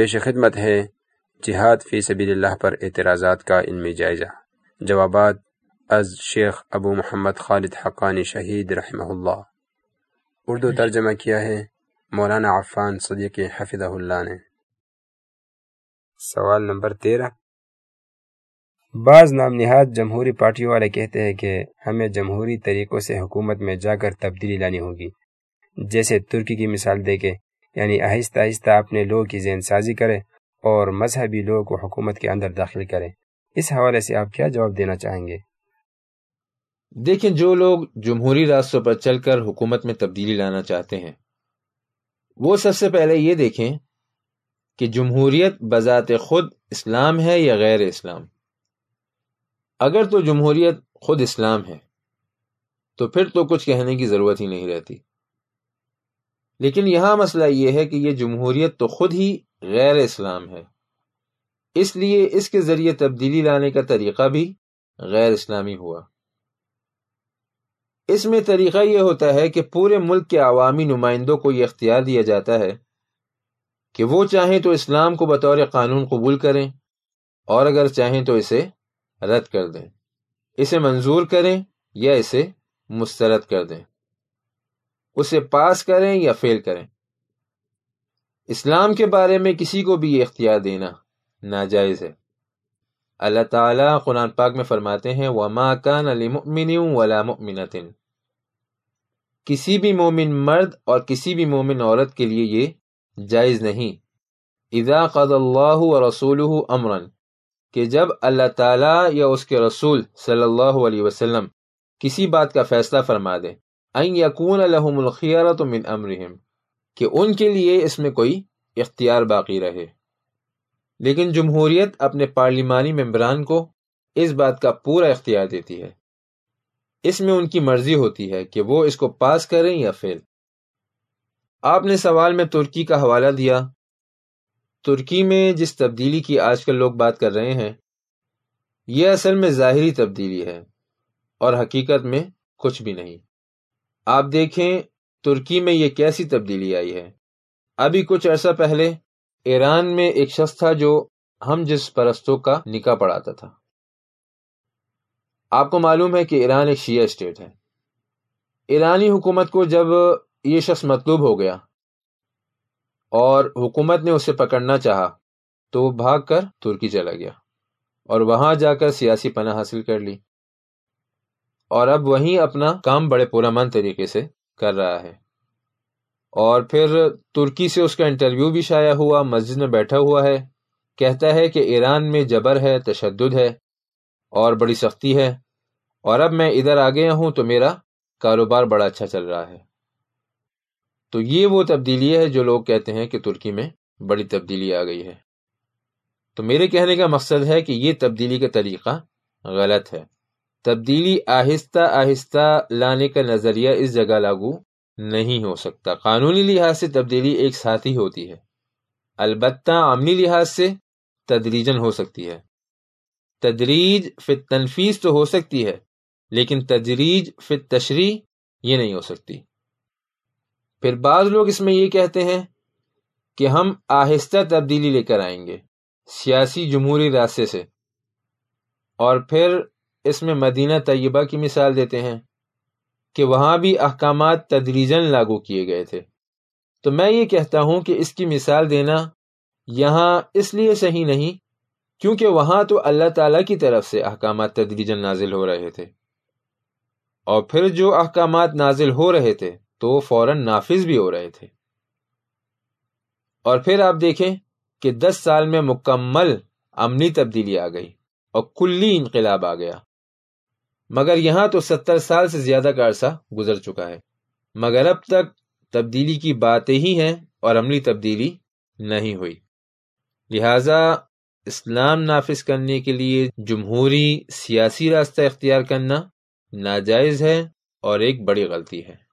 پیش خدمت ہے جہاد فی سبیل اللہ پر اعتراضات کا علمی جائزہ۔ جوابات از شیخ ابو محمد خالد حقانی شہید رحمہ اللہ۔ اردو ترجمہ کیا ہے۔ مولانا عفان صدیق حفظہ اللہ نے۔ سوال نمبر تیرہ۔ بعض نام نہاد جمہوری پارٹیوں والے کہتے ہیں کہ ہمیں جمہوری طریقوں سے حکومت میں جا کر تبدیلی لانی ہوگی۔ جیسے ترکی کی مثال دے کے یعنی آہستہ آہستہ اپنے لوگوں کی ذہن سازی کرے اور مذہبی لوگوں کو حکومت کے اندر داخل کرے اس حوالے سے آپ کیا جواب دینا چاہیں گے؟ دیکھیں، جو لوگ جمہوری راستوں پر چل کر حکومت میں تبدیلی لانا چاہتے ہیں، وہ سب سے پہلے یہ دیکھیں کہ جمہوریت بذات خود اسلام ہے یا غیر اسلام۔ اگر تو جمہوریت خود اسلام ہے، تو پھر تو کچھ کہنے کی ضرورت ہی نہیں رہتی۔ لیکن یہاں مسئلہ یہ ہے کہ یہ جمہوریت تو خود ہی غیر اسلام ہے۔ اس لیے اس کے ذریعے تبدیلی لانے کا طریقہ بھی غیر اسلامی ہوا۔ اس میں طریقہ یہ ہوتا ہے کہ پورے ملک کے عوامی نمائندوں کو یہ اختیار دیا جاتا ہے کہ وہ چاہیں تو اسلام کو بطور قانون قبول کریں اور اگر چاہیں تو اسے رد کر دیں۔ اسے منظور کریں یا اسے مسترد کر دیں۔ اسے پاس کریں یا فیل کریں۔ اسلام کے بارے میں کسی کو بھی یہ اختیار دینا ناجائز ہے۔ اللہ تعالیٰ قرآن پاک میں فرماتے ہیں، وما کان لمؤمن ولا مؤمنۃ کسی بھی مومن مرد اور کسی بھی مومن عورت کے لیے یہ جائز نہیں۔ اذا قضى اللہ و رسول امرن کہ جب اللہ تعالیٰ یا اس کے رسول صلی اللہ علیہ وسلم کسی بات کا فیصلہ فرما دیں این یقون الحم الخیارت من امرحم کہ ان کے لیے اس میں کوئی اختیار باقی رہے۔ لیکن جمہوریت اپنے پارلیمانی ممبران کو اس بات کا پورا اختیار دیتی ہے۔ اس میں ان کی مرضی ہوتی ہے کہ وہ اس کو پاس کریں یا فیل۔ آپ نے سوال میں ترکی کا حوالہ دیا۔ ترکی میں جس تبدیلی کی آج کل لوگ بات کر رہے ہیں، یہ اصل میں ظاہری تبدیلی ہے اور حقیقت میں کچھ بھی نہیں۔ آپ دیکھیں ترکی میں یہ کیسی تبدیلی آئی ہے۔ ابھی کچھ عرصہ پہلے ایران میں ایک شخص تھا جو ہم جس پرستوں کا نکاح پڑھاتا تھا۔ آپ کو معلوم ہے کہ ایران ایک شیعہ اسٹیٹ ہے۔ ایرانی حکومت کو جب یہ شخص مطلوب ہو گیا اور حکومت نے اسے پکڑنا چاہا تو وہ بھاگ کر ترکی چلا گیا اور وہاں جا کر سیاسی پناہ حاصل کر لی۔ اور اب وہیں اپنا کام بڑے پورامن طریقے سے کر رہا ہے۔ اور پھر ترکی سے اس کا انٹرویو بھی شائع ہوا، مسجد میں بیٹھا ہوا ہے۔ کہتا ہے کہ ایران میں جبر ہے، تشدد ہے اور بڑی سختی ہے۔ اور اب میں ادھر آ گیا ہوں تو میرا کاروبار بڑا اچھا چل رہا ہے۔ تو یہ وہ تبدیلی ہے جو لوگ کہتے ہیں کہ ترکی میں بڑی تبدیلی آ گئی ہے۔ تو میرے کہنے کا مقصد ہے کہ یہ تبدیلی کا طریقہ غلط ہے۔ تبدیلی آہستہ آہستہ لانے کا نظریہ اس جگہ لاگو نہیں ہو سکتا۔ قانونی لحاظ سے تبدیلی ایک ساتھ ہی ہوتی ہے۔ البتہ عملی لحاظ سے تدریجن ہو سکتی ہے۔ تدریج فت تنفیز تو ہو سکتی ہے، لیکن تدریج فت تشریح یہ نہیں ہو سکتی۔ پھر بعض لوگ اس میں یہ کہتے ہیں کہ ہم آہستہ تبدیلی لے کر آئیں گے سیاسی جمہوری راستے سے۔ اور پھر اس میں مدینہ طیبہ کی مثال دیتے ہیں کہ وہاں بھی احکامات تدریجن لاگو کیے گئے تھے۔ تو میں یہ کہتا ہوں کہ اس کی مثال دینا یہاں اس لیے صحیح نہیں کیونکہ وہاں تو اللہ تعالی کی طرف سے احکامات تدریجن نازل ہو رہے تھے۔ اور پھر جو احکامات نازل ہو رہے تھے تو فوراً نافذ بھی ہو رہے تھے۔ اور پھر آپ دیکھیں کہ دس سال میں مکمل امنی تبدیلی آ گئی اور کلی انقلاب آ گیا۔ مگر یہاں تو ستر سال سے زیادہ کا عرصہ گزر چکا ہے۔ مگر اب تک تبدیلی کی باتیں ہی ہیں اور عملی تبدیلی نہیں ہوئی۔ لہذا اسلام نافذ کرنے کے لیے جمہوری سیاسی راستہ اختیار کرنا ناجائز ہے اور ایک بڑی غلطی ہے۔